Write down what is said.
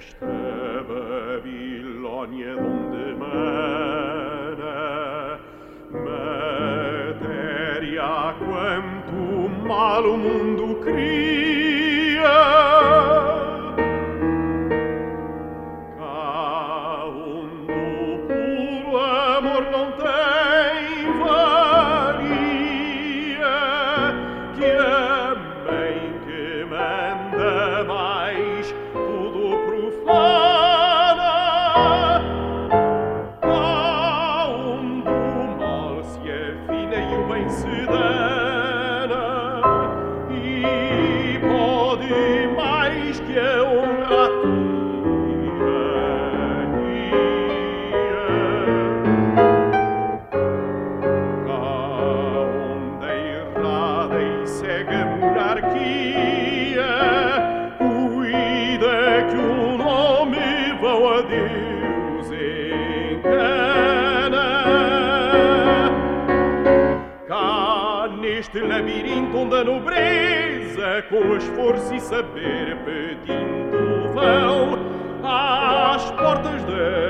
Esteve villonie donde mene, Meteria quem tu malum mundo cria Ca undu puro amor non te invalie, labirinto onde a nobreza com esforço e saber pedindo vão às portas da